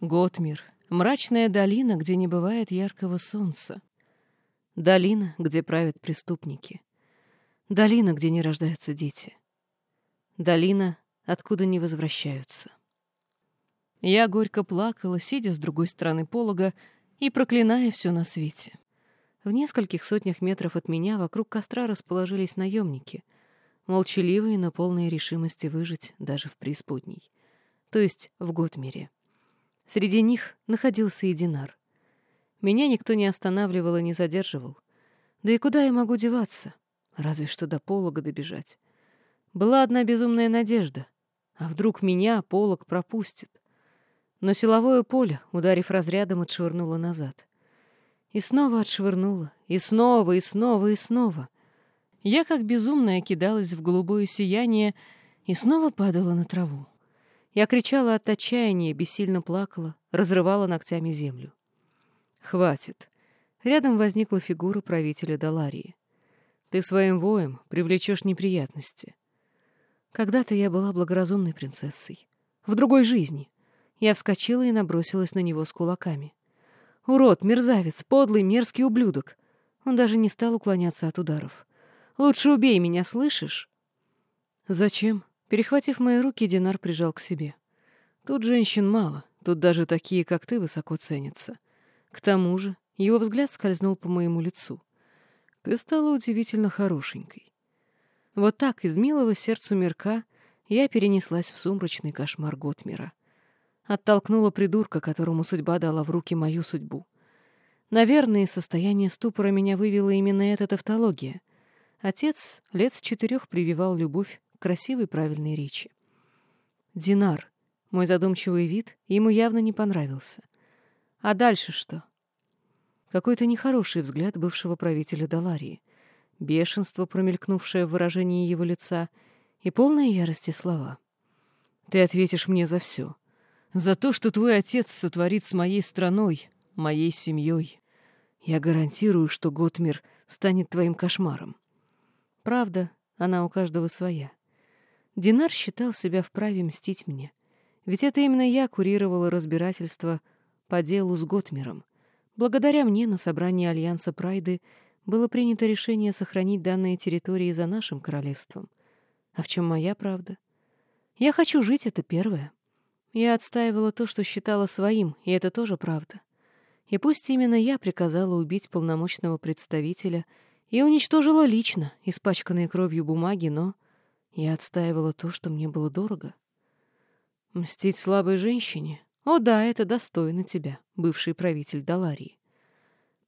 Готмир — мрачная долина, где не бывает яркого солнца. Долина, где правят преступники. Долина, где не рождаются дети. Долина, откуда не возвращаются. Я горько плакала, сидя с другой стороны полога и проклиная все на свете. В нескольких сотнях метров от меня вокруг костра расположились наемники, молчаливые, но полные решимости выжить даже в преисподней, то есть в Готмире. Среди них находился и Динар. Меня никто не останавливал и не задерживал. Да и куда я могу деваться? Разве что до полога добежать. Была одна безумная надежда. А вдруг меня полог пропустит? Но силовое поле, ударив разрядом, отшвырнуло назад. И снова отшвырнуло, и снова, и снова, и снова. Я, как безумная, кидалась в голубое сияние и снова падала на траву. Я кричала от отчаяния, бессильно плакала, разрывала ногтями землю. «Хватит!» Рядом возникла фигура правителя Даларии. «Ты своим воем привлечешь неприятности. Когда-то я была благоразумной принцессой. В другой жизни. Я вскочила и набросилась на него с кулаками. «Урод, мерзавец, подлый, мерзкий ублюдок!» Он даже не стал уклоняться от ударов. «Лучше убей меня, слышишь?» «Зачем?» Перехватив мои руки, Динар прижал к себе. «Тут женщин мало, тут даже такие, как ты, высоко ценятся. К тому же его взгляд скользнул по моему лицу. Ты стала удивительно хорошенькой. Вот так из милого сердцу мирка я перенеслась в сумрачный кошмар Готмира. Оттолкнула придурка, которому судьба дала в руки мою судьбу. Наверное, из состояния ступора меня вывела именно эта тавтология. Отец лет с четырех прививал любовь красивой правильной речи. Динар. Мой задумчивый вид ему явно не понравился. А дальше что? Какой-то нехороший взгляд бывшего правителя Даларии, бешенство, промелькнувшее в выражении его лица, и полные ярости слова. «Ты ответишь мне за все за то, что твой отец сотворит с моей страной, моей семьей. Я гарантирую, что Готмир станет твоим кошмаром. Правда, она у каждого своя. Динар считал себя вправе мстить мне. Ведь это именно я курировала разбирательство по делу с Готмиром. Благодаря мне на собрании Альянса Прайды было принято решение сохранить данные территории за нашим королевством. А в чем моя правда? Я хочу жить, это первое. Я отстаивала то, что считала своим, и это тоже правда. И пусть именно я приказала убить полномочного представителя и уничтожила лично испачканные кровью бумаги, но я отстаивала то, что мне было дорого. Мстить слабой женщине? О да, это достойно тебя, бывший правитель Даларии.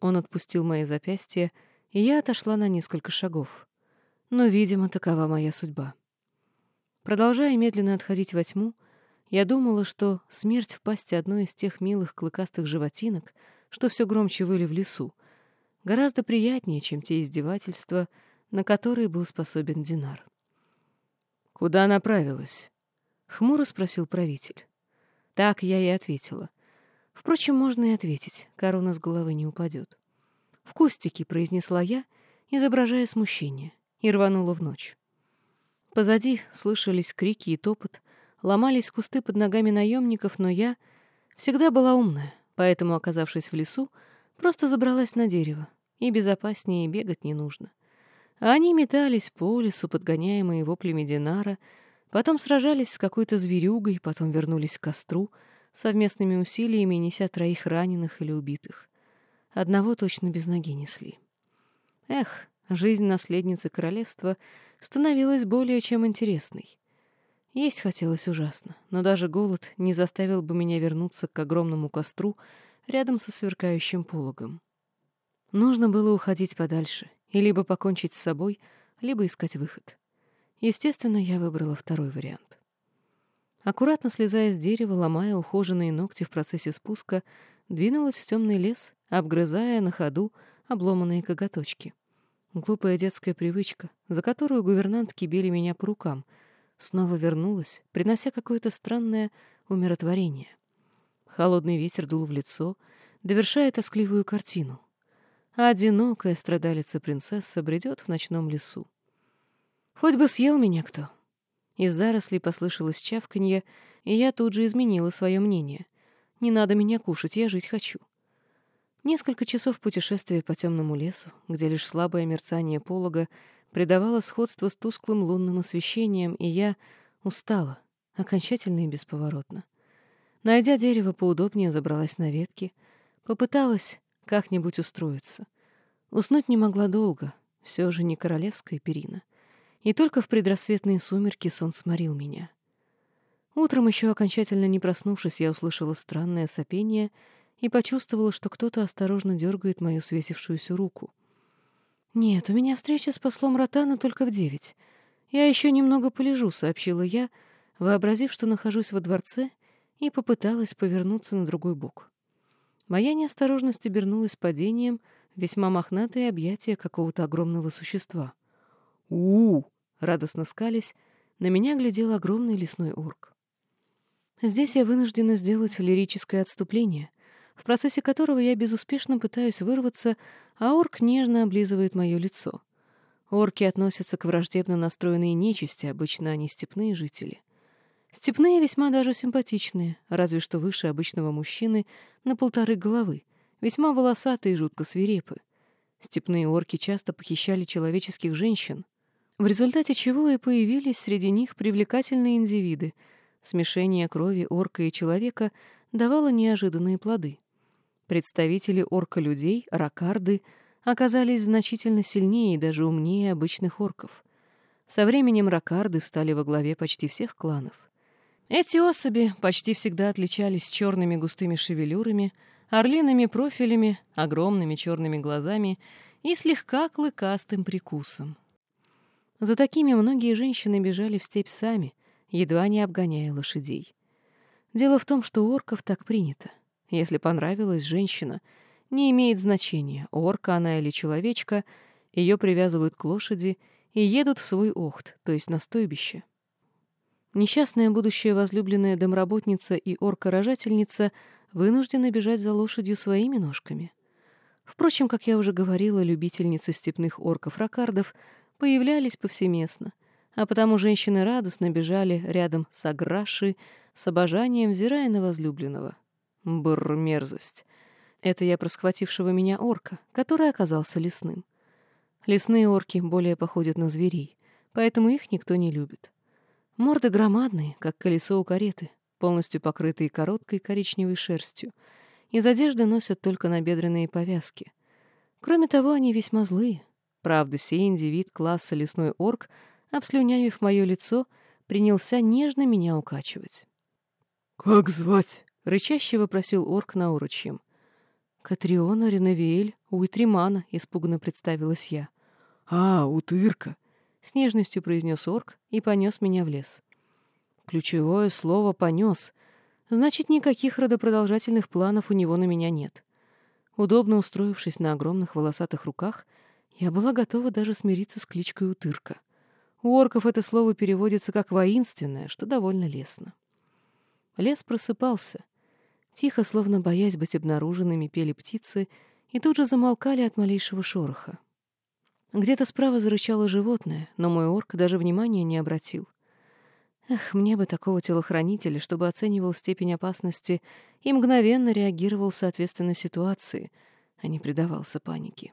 Он отпустил мои запястья, и я отошла на несколько шагов. Но, видимо, такова моя судьба. Продолжая медленно отходить во тьму, я думала, что смерть в пасти одной из тех милых клыкастых животинок, что все громче выли в лесу, гораздо приятнее, чем те издевательства, на которые был способен Динар. «Куда направилась?» — хмуро спросил правитель. Так я и ответила. Впрочем, можно и ответить, корона с головы не упадет. «В кустики», — произнесла я, изображая смущение, и рванула в ночь. Позади слышались крики и топот, ломались кусты под ногами наемников, но я всегда была умная, поэтому, оказавшись в лесу, просто забралась на дерево, и безопаснее бегать не нужно. Они метались по лесу, подгоняемые воплями Динара, потом сражались с какой-то зверюгой, потом вернулись к костру, совместными усилиями неся троих раненых или убитых. Одного точно без ноги несли. Эх, жизнь наследницы королевства становилась более чем интересной. Есть хотелось ужасно, но даже голод не заставил бы меня вернуться к огромному костру рядом со сверкающим пологом. Нужно было уходить подальше и либо покончить с собой, либо искать выход. Естественно, я выбрала второй вариант. Аккуратно слезая с дерева, ломая ухоженные ногти в процессе спуска, двинулась в темный лес, обгрызая на ходу обломанные коготочки. Глупая детская привычка, за которую гувернантки били меня по рукам — снова вернулась, принося какое-то странное умиротворение. Холодный ветер дул в лицо, довершая тоскливую картину. А одинокая страдалица-принцесса бредет в ночном лесу. Хоть бы съел меня кто. Из зарослей послышалось чавканье, и я тут же изменила свое мнение. Не надо меня кушать, я жить хочу. Несколько часов путешествия по темному лесу, где лишь слабое мерцание полога придавало сходство с тусклым лунным освещением, и я устала, окончательно и бесповоротно. Найдя дерево поудобнее, забралась на ветки, попыталась как-нибудь устроиться. Уснуть не могла долго, все же не королевская перина. И только в предрассветные сумерки сон сморил меня. Утром, еще окончательно не проснувшись, я услышала странное сопение и почувствовала, что кто-то осторожно дергает мою свесившуюся руку. «Нет, у меня встреча с послом Ротана только в девять. Я еще немного полежу», — сообщила я, вообразив, что нахожусь во дворце, и попыталась повернуться на другой бок. Моя неосторожность обернулась падением — весьма мохнатые объятия какого-то огромного существа. у, -у, радостно скались, на меня глядел огромный лесной орк. Здесь я вынуждена сделать лирическое отступление, в процессе которого я безуспешно пытаюсь вырваться, а орк нежно облизывает мое лицо. Орки относятся к враждебно настроенной нечисти, обычно они степные жители. Степные весьма даже симпатичные, разве что выше обычного мужчины на полторы головы, весьма волосатые и жутко свирепы. Степные орки часто похищали человеческих женщин, в результате чего и появились среди них привлекательные индивиды. Смешение крови орка и человека давало неожиданные плоды. Представители орка-людей, ракарды, оказались значительно сильнее и даже умнее обычных орков. Со временем ракарды встали во главе почти всех кланов. Эти особи почти всегда отличались черными густыми шевелюрами, орлиными профилями, огромными черными глазами и слегка клыкастым прикусом. За такими многие женщины бежали в степь сами, едва не обгоняя лошадей. Дело в том, что у орков так принято. Если понравилась женщина, не имеет значения, орка она или человечка, ее привязывают к лошади и едут в свой охт, то есть на стойбище. Несчастная будущая возлюбленная домработница и орка-рожательница вынуждены бежать за лошадью своими ножками. Впрочем, как я уже говорила, любительницы степных орков-ракардов появлялись повсеместно, а потому женщины радостно бежали рядом с Аграшей, с обожанием взирая на возлюбленного. Бррр, мерзость. Это я про схватившего меня орка, который оказался лесным. Лесные орки более походят на зверей, поэтому их никто не любит. Морды громадные, как колесо у кареты, полностью покрытые короткой коричневой шерстью. Из одежды носят только набедренные повязки. Кроме того, они весьма злые. Правда, сей индивид класса лесной орк, обслюнявив мое лицо, принялся нежно меня укачивать. «Как звать?» — рычаще вопросил орк на урочьем. «Катриона Ренавиэль Уитримана», — испуганно представилась я. «А, утырка», — с нежностью произнес орк и понес меня в лес. Ключевое слово «понес». Значит, никаких родопродолжательных планов у него на меня нет. Удобно устроившись на огромных волосатых руках, я была готова даже смириться с кличкой Утырка. У орков это слово переводится как «воинственное», что довольно лестно. Лес просыпался. Тихо, словно боясь быть обнаруженными, пели птицы и тут же замолкали от малейшего шороха. Где-то справа зарычало животное, но мой орк даже внимания не обратил — Эх, мне бы такого телохранителя, чтобы оценивал степень опасности и мгновенно реагировал соответственно ситуации, а не предавался панике.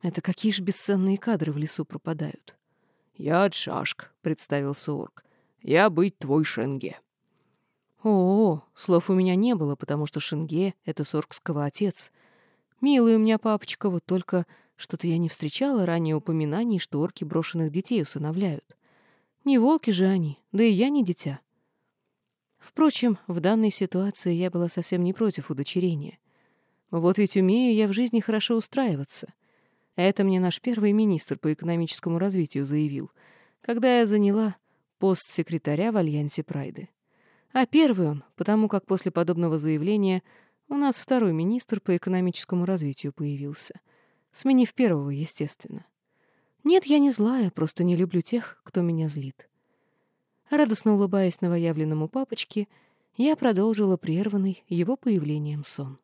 Это какие ж бесценные кадры в лесу пропадают. «Я от Шашк», — представился орк. «Я быть твой Шенге». О, слов у меня не было, потому что Шенге — это соркского отец. Милый у меня папочка, вот только что-то я не встречала ранее упоминаний, что орки брошенных детей усыновляют. Не волки же они, да и я не дитя. Впрочем, в данной ситуации я была совсем не против удочерения. Вот ведь умею я в жизни хорошо устраиваться. Это мне наш первый министр по экономическому развитию заявил, когда я заняла пост секретаря в Альянсе Прайды. А первый он, потому как после подобного заявления у нас второй министр по экономическому развитию появился, сменив первого, естественно. Нет, я не злая, просто не люблю тех, кто меня злит. Радостно улыбаясь новоявленному папочке, я продолжила прерванный его появлением сон.